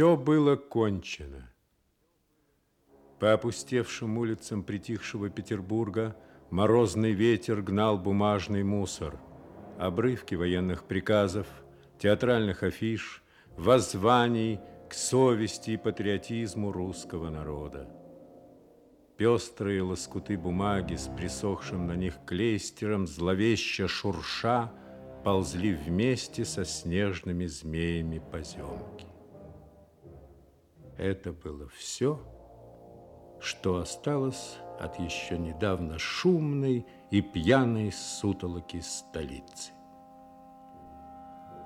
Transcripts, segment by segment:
все было кончено. По опустевшим улицам притихшего Петербурга морозный ветер гнал бумажный мусор, обрывки военных приказов, театральных афиш, воззваний к совести и патриотизму русского народа. Пестрые лоскуты бумаги с присохшим на них клейстером, зловеще шурша, ползли вместе со снежными змеями поземки. Это было все, что осталось от еще недавно шумной и пьяной сутолоки столицы.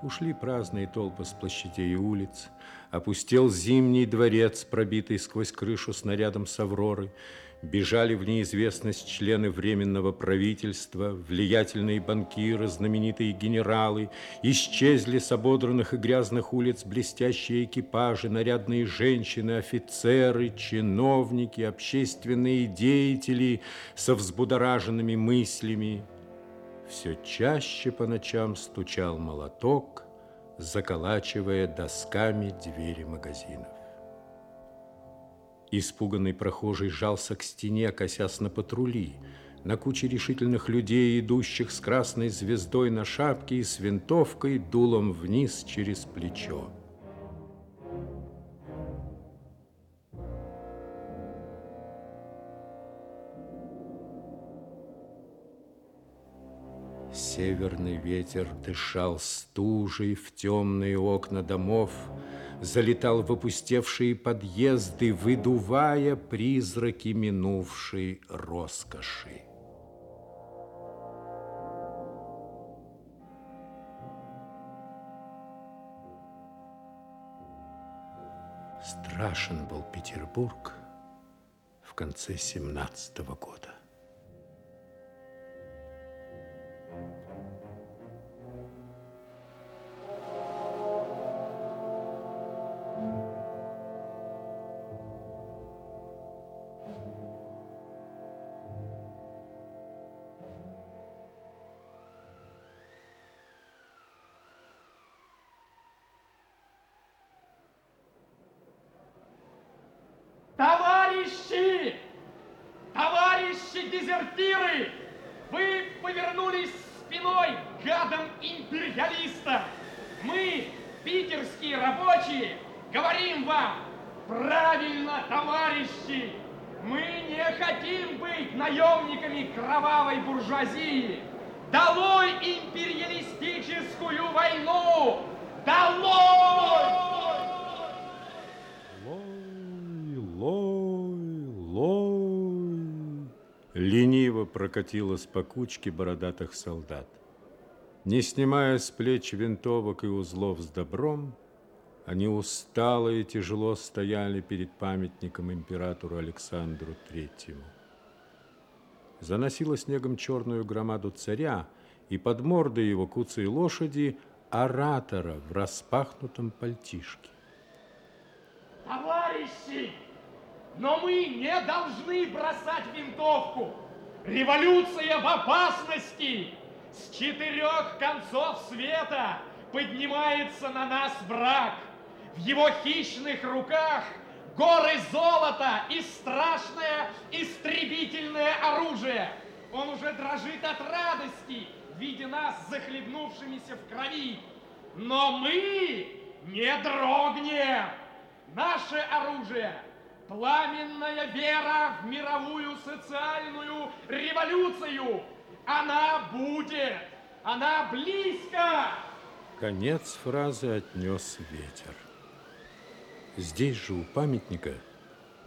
Ушли праздные толпы с площадей и улиц, опустел зимний дворец, пробитый сквозь крышу снарядом с Авроры, Бежали в неизвестность члены Временного правительства, влиятельные банкиры, знаменитые генералы, исчезли с ободранных и грязных улиц блестящие экипажи, нарядные женщины, офицеры, чиновники, общественные деятели со взбудораженными мыслями. Все чаще по ночам стучал молоток, заколачивая досками двери магазинов. Испуганный прохожий жался к стене, косясь на патрули, на куче решительных людей, идущих с красной звездой на шапке и с винтовкой дулом вниз через плечо. Северный ветер дышал стужей в темные окна домов, залетал в опустевшие подъезды, выдувая призраки минувшей роскоши. Страшен был Петербург в конце семнадцатого года. Прокатилась по кучке бородатых солдат. Не снимая с плеч винтовок и узлов с добром, они устало и тяжело стояли перед памятником императору Александру Третьему. Заносила снегом черную громаду царя, и под мордой его куцей лошади оратора в распахнутом пальтишке. Товарищи, но мы не должны бросать винтовку. Революция в опасности! С четырех концов света поднимается на нас враг. В его хищных руках горы золота и страшное истребительное оружие. Он уже дрожит от радости, видя нас захлебнувшимися в крови. Но мы не дрогнем. Наше оружие – Пламенная вера в мировую социальную революцию. Она будет. Она близко. Конец фразы отнес ветер. Здесь же у памятника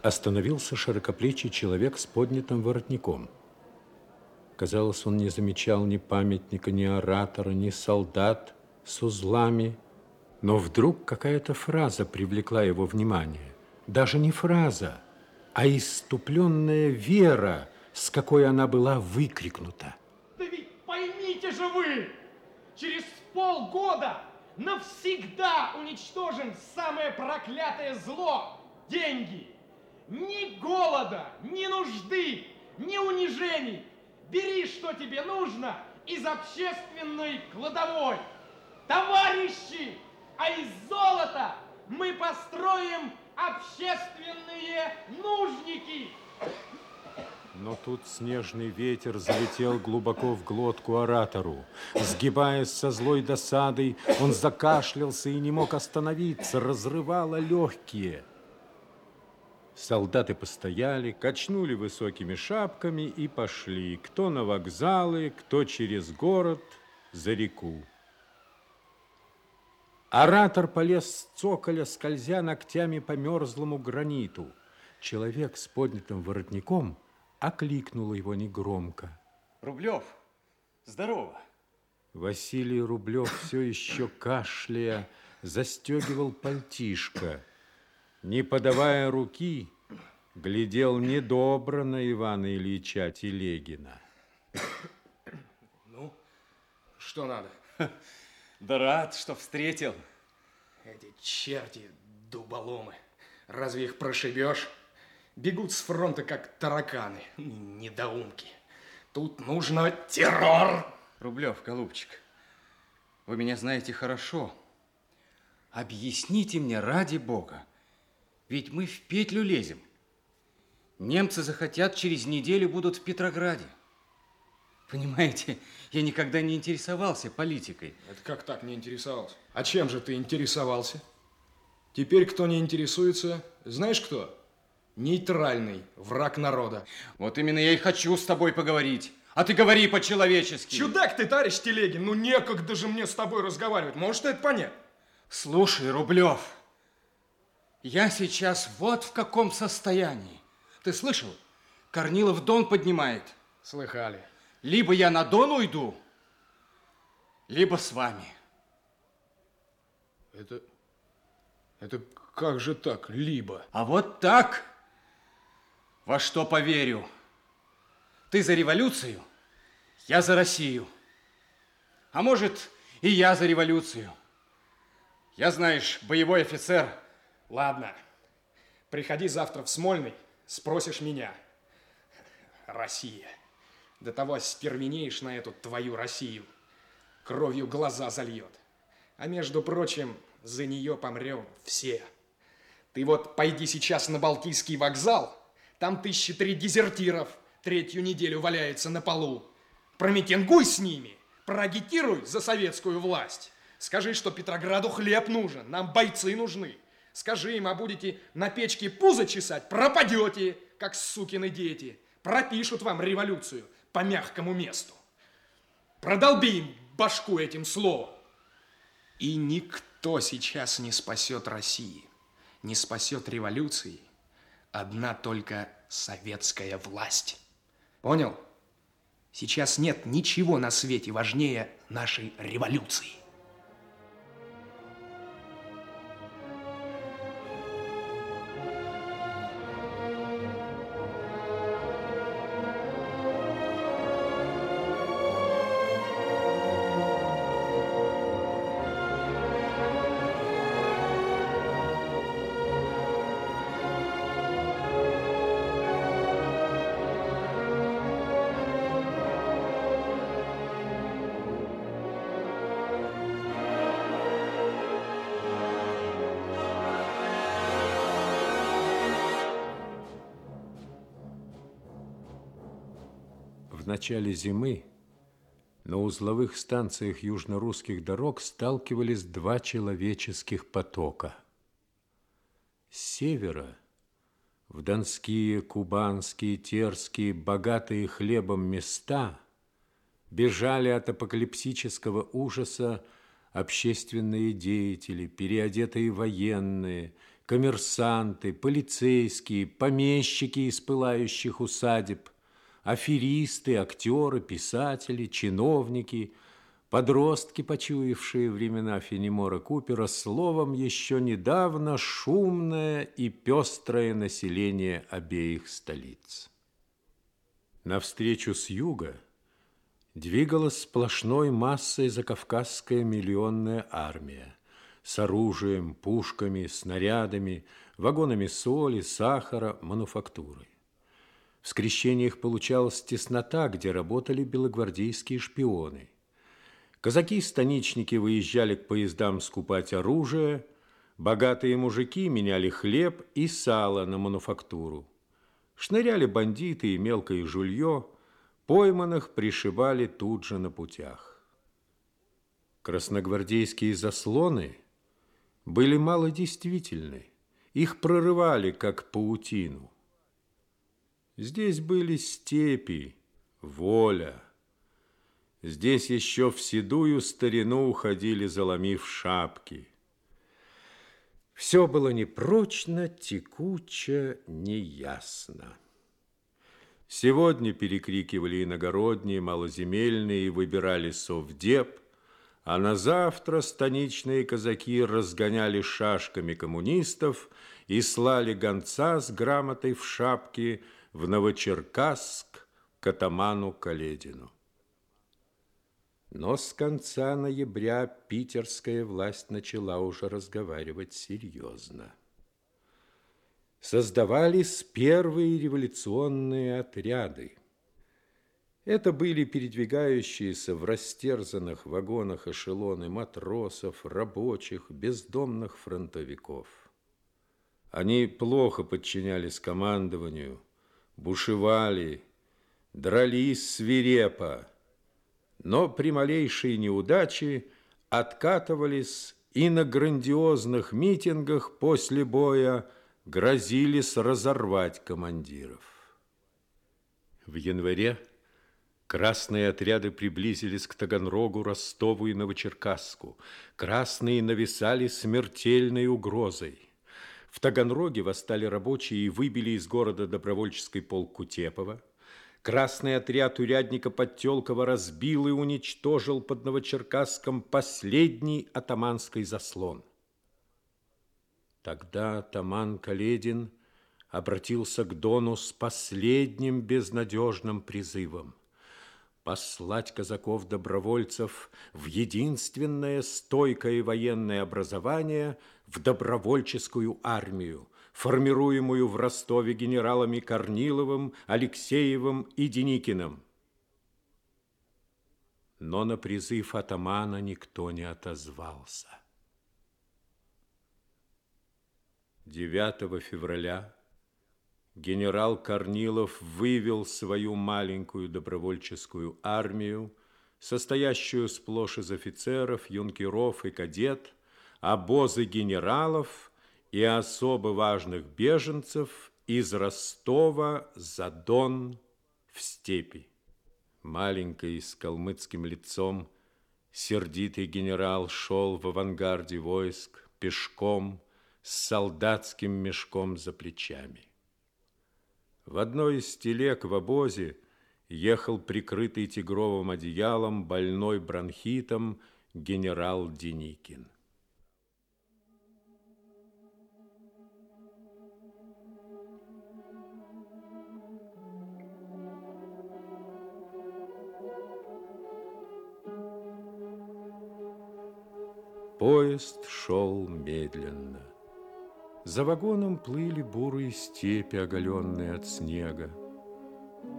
остановился широкоплечий человек с поднятым воротником. Казалось, он не замечал ни памятника, ни оратора, ни солдат с узлами. Но вдруг какая-то фраза привлекла его внимание даже не фраза, а иступленная вера, с какой она была выкрикнута. Да ведь поймите же вы, через полгода навсегда уничтожим самое проклятое зло – деньги. Ни голода, ни нужды, ни унижений. Бери, что тебе нужно, из общественной кладовой. Товарищи, а из золота мы построим общественные нужники. Но тут снежный ветер залетел глубоко в глотку оратору. Сгибаясь со злой досадой, он закашлялся и не мог остановиться, разрывало легкие. Солдаты постояли, качнули высокими шапками и пошли, кто на вокзалы, кто через город, за реку. Оратор полез с цоколя, скользя ногтями по мерзлому граниту. Человек с поднятым воротником – окликнула его негромко. Рублев, здорово. Василий Рублев все еще кашляя застегивал пальтишко. Не подавая руки, глядел недобро на Ивана Ильича Телегина. Ну, что надо? Да рад, что встретил. Эти черти дуболомы. Разве их прошибешь? Бегут с фронта, как тараканы, недоумки. Тут нужно террор. Рублев, голубчик, вы меня знаете хорошо. Объясните мне ради бога, ведь мы в петлю лезем. Немцы захотят, через неделю будут в Петрограде. Понимаете, я никогда не интересовался политикой. Это как так не интересовался? А чем же ты интересовался? Теперь кто не интересуется, знаешь кто? Нейтральный, враг народа. Вот именно я и хочу с тобой поговорить. А ты говори по-человечески. Чудак ты, товарищ Телегин, ну некогда же мне с тобой разговаривать. Можешь ты это понять? Слушай, Рублев, я сейчас вот в каком состоянии. Ты слышал? Корнилов Дон поднимает. Слыхали. Либо я на Дон уйду, либо с вами. Это... Это как же так, либо? А вот так... Во что поверю? Ты за революцию, я за Россию. А может, и я за революцию. Я, знаешь, боевой офицер. Ладно, приходи завтра в Смольный, спросишь меня. Россия. До того стервенеешь на эту твою Россию. Кровью глаза зальет. А между прочим, за нее помрем все. Ты вот пойди сейчас на Балтийский вокзал, там тысячи три дезертиров третью неделю валяется на полу. Промитингуй с ними, проагитируй за советскую власть. Скажи, что Петрограду хлеб нужен, нам бойцы нужны. Скажи им, а будете на печке пузо чесать, пропадете, как сукины дети. Пропишут вам революцию по мягкому месту. Продолби им башку этим словом. И никто сейчас не спасет России, не спасет революции, одна только советская власть. Понял? Сейчас нет ничего на свете важнее нашей революции. Начале зимы на узловых станциях южно-русских дорог сталкивались два человеческих потока. С севера в донские, кубанские, терские, богатые хлебом места бежали от апокалипсического ужаса общественные деятели, переодетые военные, коммерсанты, полицейские, помещики из пылающих усадеб – аферисты, актеры, писатели, чиновники, подростки, почуявшие времена Фенемора Купера, словом, еще недавно шумное и пестрое население обеих столиц. Навстречу с юга двигалась сплошной массой закавказская миллионная армия с оружием, пушками, снарядами, вагонами соли, сахара, мануфактурой. В скрещениях получалась теснота, где работали белогвардейские шпионы. Казаки-станичники выезжали к поездам скупать оружие, Богатые мужики меняли хлеб и сало на мануфактуру. Шныряли бандиты и мелкое жулье, пойманных пришибали тут же на путях. Красногвардейские заслоны были малодействительны, их прорывали, как паутину. Здесь были степи, воля. Здесь еще в седую старину уходили, заломив шапки – все было непрочно, текуче, неясно. Сегодня перекрикивали иногородние, малоземельные и выбирали совдеп, а на завтра станичные казаки разгоняли шашками коммунистов и слали гонца с грамотой в шапке в Новочеркасск к атаману Каледину. Но с конца ноября питерская власть начала уже разговаривать серьезно. Создавались первые революционные отряды. Это были передвигающиеся в растерзанных вагонах эшелоны матросов, рабочих, бездомных фронтовиков. Они плохо подчинялись командованию, бушевали, дрались свирепо, но при малейшей неудаче откатывались и на грандиозных митингах после боя грозились разорвать командиров. В январе красные отряды приблизились к Таганрогу, Ростову и Новочеркасску. Красные нависали смертельной угрозой. В Таганроге восстали рабочие и выбили из города добровольческий полк Кутепова. Красный отряд урядника Подтелкова разбил и уничтожил под Новочеркасском последний атаманский заслон. Тогда атаман Каледин обратился к Дону с последним безнадежным призывом послать казаков-добровольцев в единственное стойкое военное образование в добровольческую армию, формируемую в Ростове генералами Корниловым, Алексеевым и Деникиным. Но на призыв атамана никто не отозвался. 9 февраля генерал Корнилов вывел свою маленькую добровольческую армию, состоящую сплошь из офицеров, юнкеров и кадет, обозы генералов – и особо важных беженцев из Ростова за Дон в степи. Маленький с калмыцким лицом сердитый генерал шел в авангарде войск пешком с солдатским мешком за плечами. В одной из телег в обозе ехал прикрытый тигровым одеялом, больной бронхитом генерал Деникин. Поезд шел медленно. За вагоном плыли бурые степи, оголенные от снега.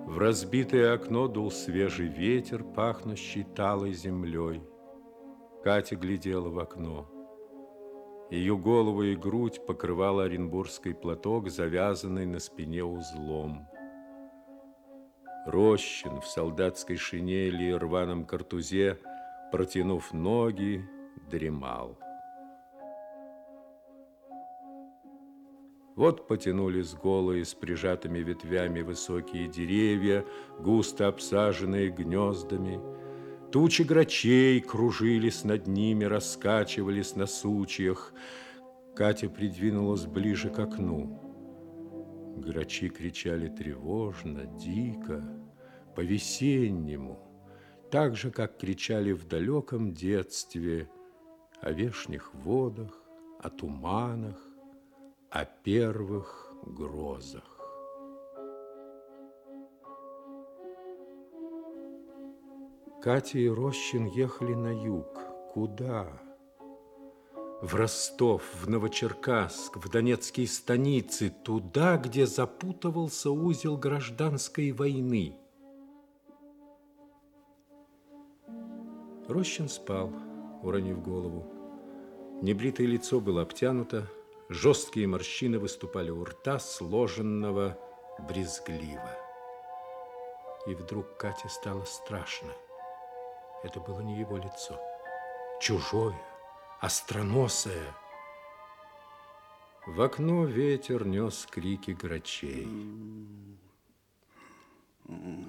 В разбитое окно дул свежий ветер, пахнущий талой землей. Катя глядела в окно. Ее голову и грудь покрывал оренбургский платок, завязанный на спине узлом. Рощин в солдатской шинели и рваном картузе, протянув ноги, дремал. Вот потянулись голые с прижатыми ветвями высокие деревья, густо обсаженные гнездами. Тучи грачей кружились над ними, раскачивались на сучьях. Катя придвинулась ближе к окну. Грачи кричали тревожно, дико, по-весеннему, так же, как кричали в далеком детстве – о вешних водах, о туманах, о первых грозах. Катя и Рощин ехали на юг. Куда? В Ростов, в Новочеркасск, в Донецкие станицы, туда, где запутывался узел гражданской войны. Рощин спал уронив голову. Небритое лицо было обтянуто, жесткие морщины выступали у рта, сложенного брезгливо. И вдруг Кате стало страшно. Это было не его лицо. Чужое, остроносое. В окно ветер нес крики грачей.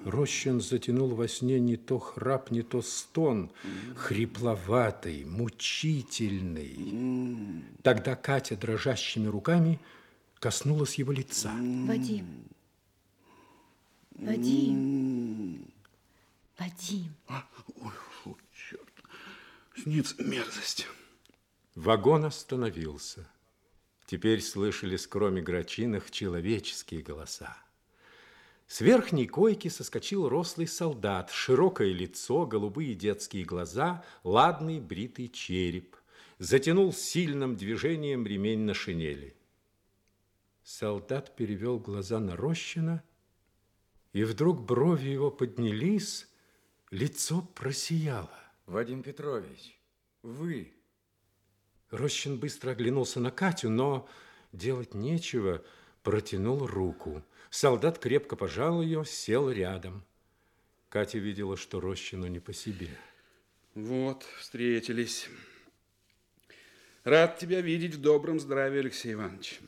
Рощин затянул во сне не то храп, не то стон, хрипловатый, мучительный. Тогда Катя дрожащими руками коснулась его лица. Вадим. Вадим. Вадим. А, ой, ой, черт. Снится мерзость. Вагон остановился. Теперь слышались, кроме грачиных, человеческие голоса. С верхней койки соскочил рослый солдат, широкое лицо, голубые детские глаза, ладный бритый череп. Затянул сильным движением ремень на шинели. Солдат перевел глаза на Рощина, и вдруг брови его поднялись, лицо просияло. Вадим Петрович, вы... Рощин быстро оглянулся на Катю, но делать нечего, протянул руку. Солдат крепко пожал ее, сел рядом. Катя видела, что Рощину не по себе. Вот, встретились. Рад тебя видеть в добром здравии, Алексей Иванович.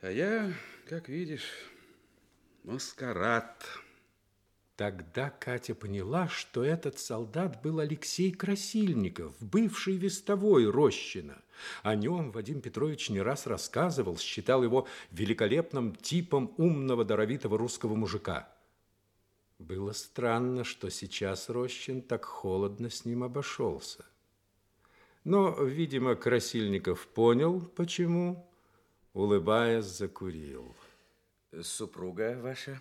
А я, как видишь, маскарад. Тогда Катя поняла, что этот солдат был Алексей Красильников, бывший вестовой Рощина. О нем Вадим Петрович не раз рассказывал, считал его великолепным типом умного, даровитого русского мужика. Было странно, что сейчас Рощин так холодно с ним обошелся. Но, видимо, Красильников понял, почему, улыбаясь, закурил. Супруга ваша?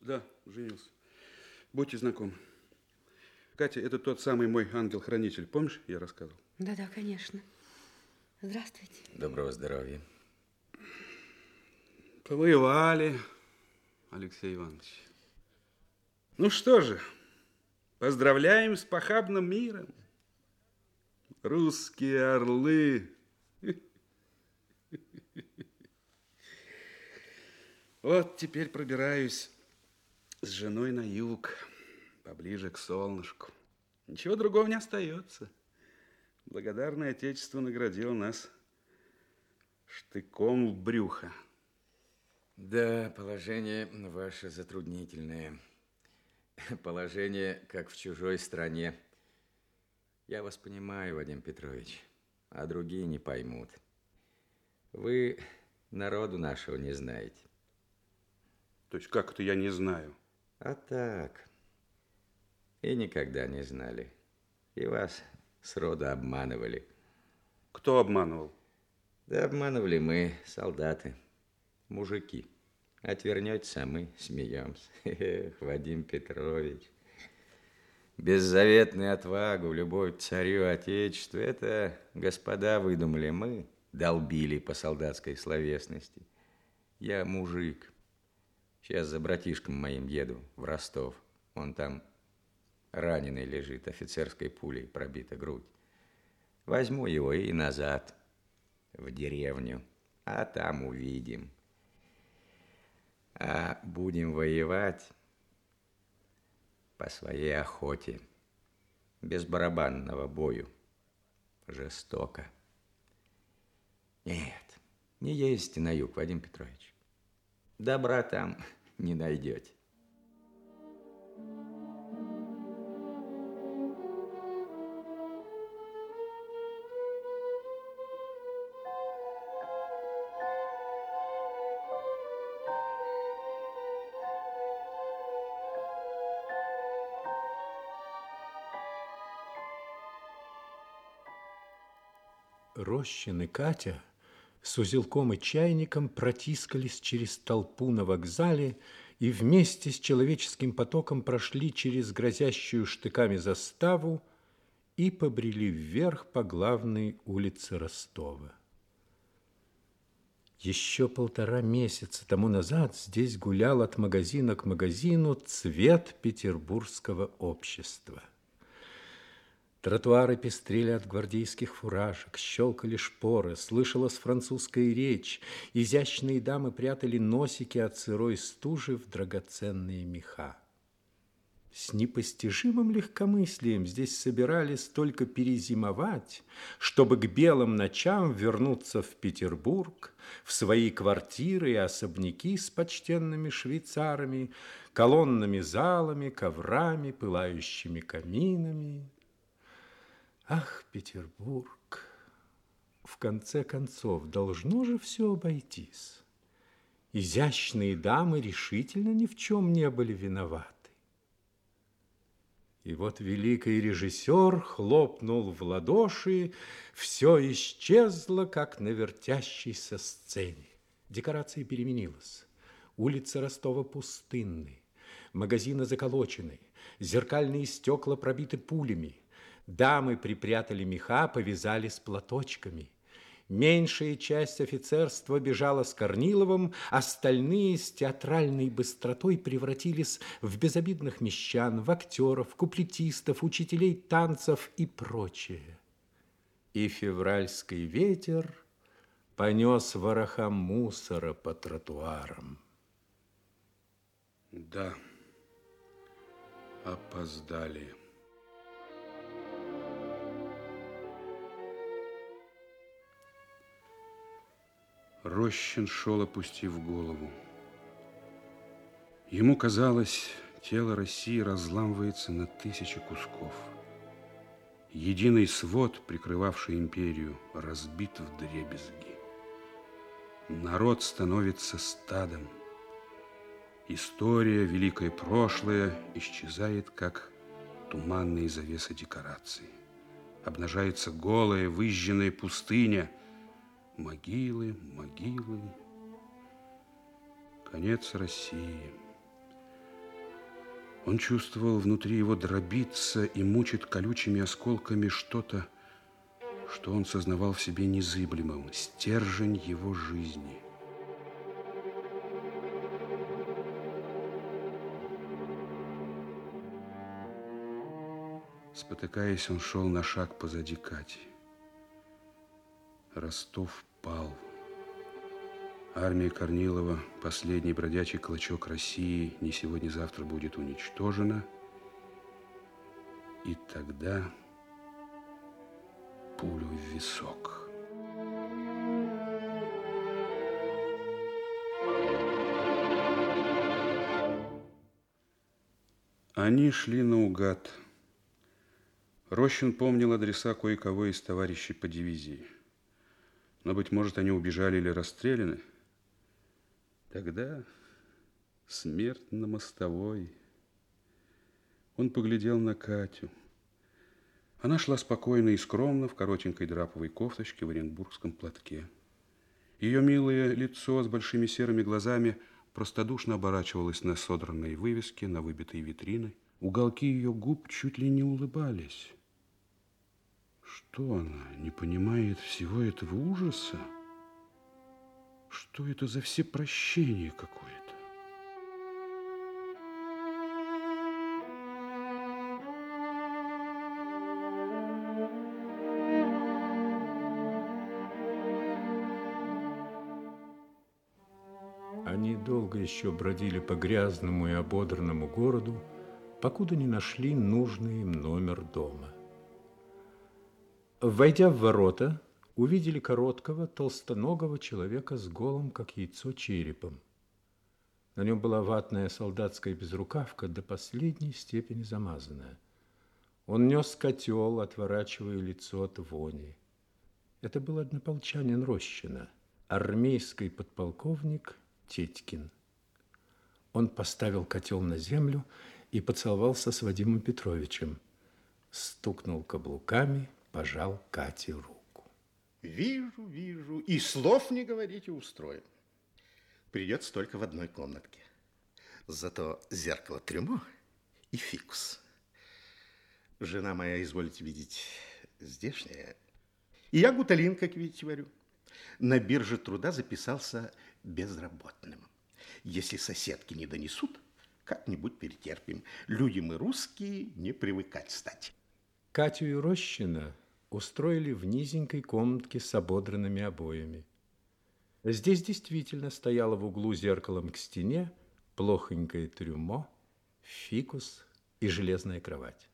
Да, женился. Будьте знакомы. Катя, это тот самый мой ангел-хранитель. Помнишь, я рассказывал? Да-да, конечно. Здравствуйте. Доброго здоровья. Повоевали, Алексей Иванович. Ну что же, поздравляем с похабным миром. Русские орлы. Вот теперь пробираюсь с женой на юг, поближе к солнышку. Ничего другого не остается. Благодарное Отечество наградило нас штыком в брюхо. Да, положение ваше затруднительное. Положение, как в чужой стране. Я вас понимаю, Вадим Петрович, а другие не поймут. Вы народу нашего не знаете. То есть как это я не знаю? А так. И никогда не знали. И вас сроду обманывали. Кто обманывал? Да обманывали мы, солдаты, мужики. Отвернетесь, а мы смеемся. Эх, Вадим Петрович. Беззаветную отвагу, любовь к царю, отечеству, это, господа, выдумали мы, долбили по солдатской словесности. Я мужик. Сейчас за братишком моим еду в Ростов. Он там раненый лежит, офицерской пулей пробита грудь. Возьму его и назад, в деревню, а там увидим. А будем воевать по своей охоте, без барабанного бою, жестоко. Нет, не ездите на юг, Вадим Петрович добра там не найдете. Рощин и Катя – с узелком и чайником протискались через толпу на вокзале и вместе с человеческим потоком прошли через грозящую штыками заставу и побрели вверх по главной улице Ростова. Еще полтора месяца тому назад здесь гулял от магазина к магазину цвет петербургского общества. Тротуары пестрели от гвардейских фуражек, щелкали шпоры, слышалась французская речь. Изящные дамы прятали носики от сырой стужи в драгоценные меха. С непостижимым легкомыслием здесь собирались только перезимовать, чтобы к белым ночам вернуться в Петербург, в свои квартиры и особняки с почтенными швейцарами, колоннами залами, коврами, пылающими каминами. Ах, Петербург! В конце концов, должно же все обойтись. Изящные дамы решительно ни в чем не были виноваты. И вот великий режиссер хлопнул в ладоши, все исчезло, как на вертящейся сцене. Декорация переменилась. Улица Ростова пустынны, магазины заколочены, зеркальные стекла пробиты пулями, дамы припрятали меха, повязали с платочками. Меньшая часть офицерства бежала с Корниловым, остальные с театральной быстротой превратились в безобидных мещан, в актеров, куплетистов, учителей танцев и прочее. И февральский ветер понес вороха мусора по тротуарам. Да, опоздали. Рощин шел, опустив голову. Ему казалось, тело России разламывается на тысячи кусков. Единый свод, прикрывавший империю, разбит в дребезги. Народ становится стадом. История, великое прошлое исчезает, как туманные завесы декорации. Обнажается голая, выжженная пустыня – Могилы, могилы. Конец России. Он чувствовал внутри его дробиться и мучит колючими осколками что-то, что он сознавал в себе незыблемым, стержень его жизни. Спотыкаясь, он шел на шаг позади Кати. Ростов пал. Армия Корнилова, последний бродячий клочок России, не сегодня-завтра будет уничтожена. И тогда пулю в висок. Они шли наугад. Рощин помнил адреса кое-кого из товарищей по дивизии. Но, быть может, они убежали или расстреляны. Тогда смерть на мостовой. Он поглядел на Катю. Она шла спокойно и скромно в коротенькой драповой кофточке в оренбургском платке. Ее милое лицо с большими серыми глазами простодушно оборачивалось на содранные вывески, на выбитые витрины. Уголки ее губ чуть ли не улыбались. Что она не понимает всего этого ужаса? Что это за всепрощение какое-то? Они долго еще бродили по грязному и ободранному городу, покуда не нашли нужный им номер дома. Войдя в ворота, увидели короткого, толстоногого человека с голым, как яйцо, черепом. На нем была ватная солдатская безрукавка, до последней степени замазанная. Он нес котел, отворачивая лицо от вони. Это был однополчанин Рощина, армейский подполковник Тетькин. Он поставил котел на землю и поцеловался с Вадимом Петровичем. Стукнул каблуками – пожал Кате руку. Вижу, вижу. И слов не говорите, устроим. Придется только в одной комнатке. Зато зеркало трюмо и фикус. Жена моя, изволите видеть, здешняя. И я гуталин, как видите, варю. На бирже труда записался безработным. Если соседки не донесут, как-нибудь перетерпим. Люди мы русские, не привыкать стать. Катю и Рощина устроили в низенькой комнатке с ободранными обоями. Здесь действительно стояло в углу зеркалом к стене плохонькое трюмо, фикус и железная кровать.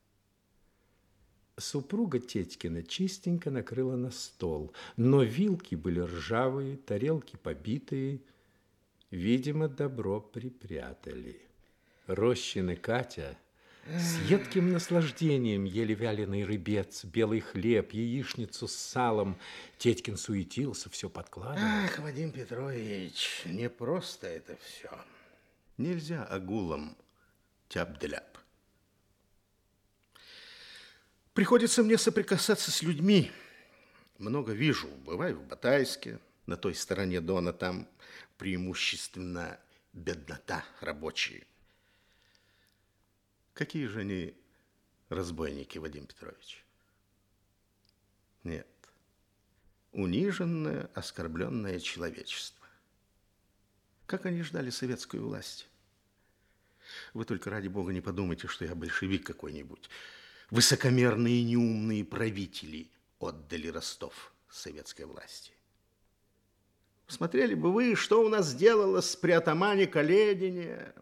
Супруга Тетькина чистенько накрыла на стол, но вилки были ржавые, тарелки побитые. Видимо, добро припрятали. Рощин Катя с едким наслаждением ели вяленый рыбец, белый хлеб, яичницу с салом. Тетькин суетился, все подкладывал. Ах, Вадим Петрович, не просто это все. Нельзя огулом тяп-деляп. Приходится мне соприкасаться с людьми. Много вижу. Бываю в Батайске, на той стороне Дона, там преимущественно беднота рабочие. Какие же они разбойники, Вадим Петрович? Нет. Униженное, оскорбленное человечество. Как они ждали советскую власть? Вы только ради бога не подумайте, что я большевик какой-нибудь. Высокомерные неумные правители отдали Ростов советской власти. Смотрели бы вы, что у нас сделалось при атамане Каледине.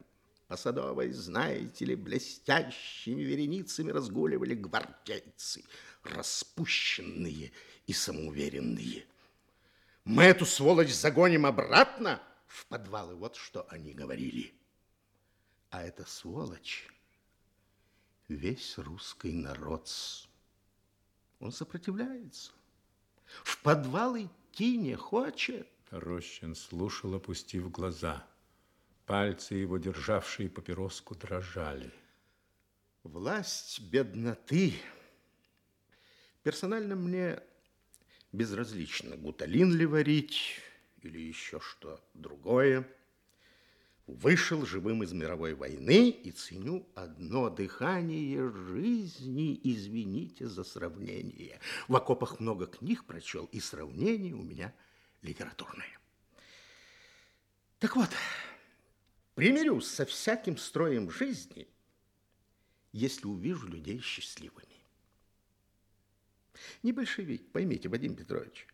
По Садовой, знаете ли, блестящими вереницами разгуливали гвардейцы, распущенные и самоуверенные. Мы эту сволочь загоним обратно в подвалы. Вот что они говорили. А эта сволочь весь русский народ. Он сопротивляется. В подвал идти не хочет. Рощин слушал, опустив глаза. Пальцы его, державшие папироску, дрожали. Власть бедноты. Персонально мне безразлично, гуталин ли варить или еще что другое. Вышел живым из мировой войны и ценю одно дыхание жизни, извините за сравнение. В окопах много книг прочел, и сравнение у меня литературное. Так вот, примирюсь со всяким строем жизни, если увижу людей счастливыми. Не большевик, поймите, Вадим Петрович,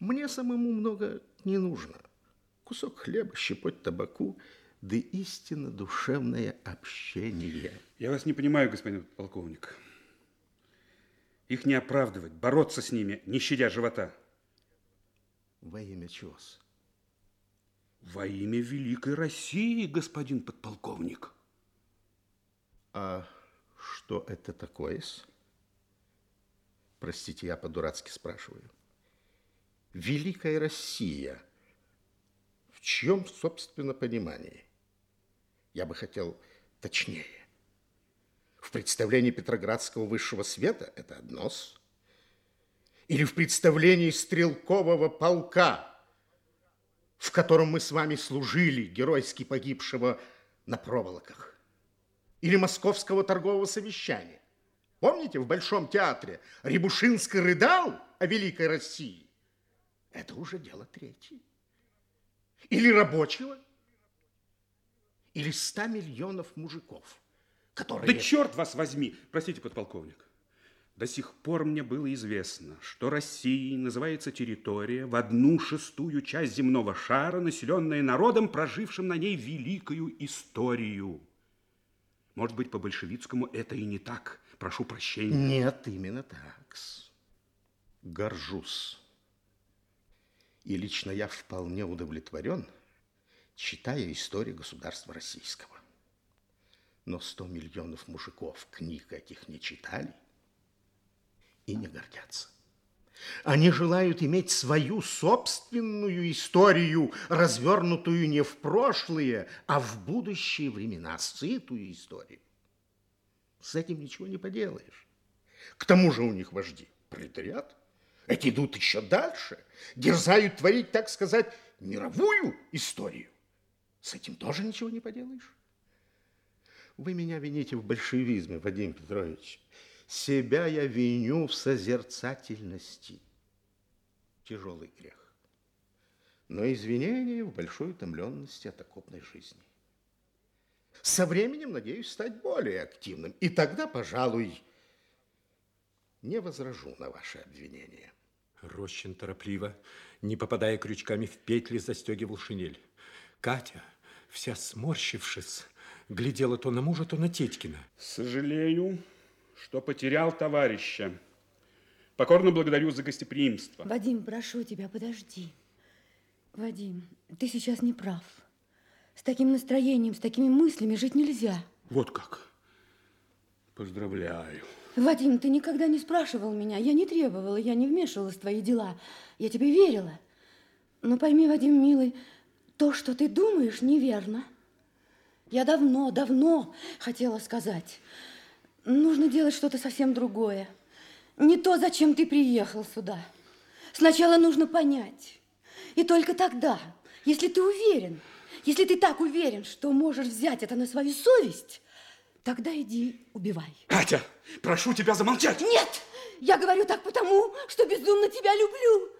мне самому много не нужно – кусок хлеба, щепоть табаку, да истинно душевное общение. Я вас не понимаю, господин полковник. Их не оправдывать, бороться с ними, не щадя живота. Во имя чего -с? Во имя великой России, господин подполковник. А что это такое? Простите, я по-дурацки спрашиваю. Великая Россия – чьем, собственно, понимании? Я бы хотел точнее. В представлении Петроградского высшего света это одно -с. Или в представлении стрелкового полка, в котором мы с вами служили, геройски погибшего на проволоках. Или московского торгового совещания. Помните, в Большом театре Рябушинский рыдал о великой России? Это уже дело третье или рабочего, или ста миллионов мужиков, которые... Да черт вас возьми! Простите, подполковник. До сих пор мне было известно, что Россией называется территория в одну шестую часть земного шара, населенная народом, прожившим на ней великую историю. Может быть, по-большевицкому это и не так. Прошу прощения. Нет, именно так. Горжусь. И лично я вполне удовлетворен, читая историю государства российского. Но 100 миллионов мужиков книг этих не читали и не гордятся. Они желают иметь свою собственную историю, развернутую не в прошлые, а в будущие времена, сытую историю. С этим ничего не поделаешь. К тому же у них вожди пролетариат – эти идут еще дальше, дерзают творить, так сказать, мировую историю. С этим тоже ничего не поделаешь. Вы меня вините в большевизме, Вадим Петрович. Себя я виню в созерцательности. Тяжелый грех. Но извинение в большой утомленности от окопной жизни. Со временем надеюсь стать более активным. И тогда, пожалуй, не возражу на ваше обвинение. Рощин торопливо, не попадая крючками в петли, застегивал шинель. Катя, вся сморщившись, глядела то на мужа, то на Тетькина. Сожалею, что потерял товарища. Покорно благодарю за гостеприимство. Вадим, прошу тебя, подожди. Вадим, ты сейчас не прав. С таким настроением, с такими мыслями жить нельзя. Вот как. Поздравляю. Вадим, ты никогда не спрашивал меня, я не требовала, я не вмешивалась в твои дела. Я тебе верила. Но пойми, Вадим, милый, то, что ты думаешь, неверно. Я давно, давно хотела сказать. Нужно делать что-то совсем другое. Не то, зачем ты приехал сюда. Сначала нужно понять. И только тогда, если ты уверен, если ты так уверен, что можешь взять это на свою совесть, тогда иди убивай. Катя, прошу тебя замолчать. Нет, я говорю так потому, что безумно тебя люблю.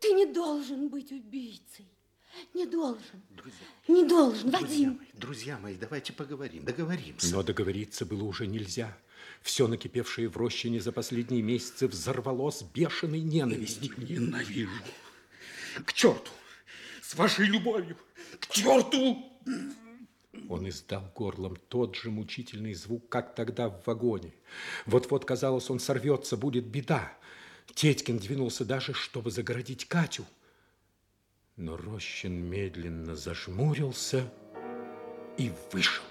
Ты не должен быть убийцей. Не должен. Друзья, Не должен, друзья Вадим. мои, друзья мои, давайте поговорим, договоримся. Но договориться было уже нельзя. Все накипевшее в рощине за последние месяцы взорвалось бешеной ненавистью. Ненавижу. К черту! С вашей любовью! К черту! Он издал горлом тот же мучительный звук, как тогда в вагоне. Вот-вот, казалось, он сорвется, будет беда. Тетькин двинулся даже, чтобы загородить Катю. Но Рощин медленно зажмурился и вышел.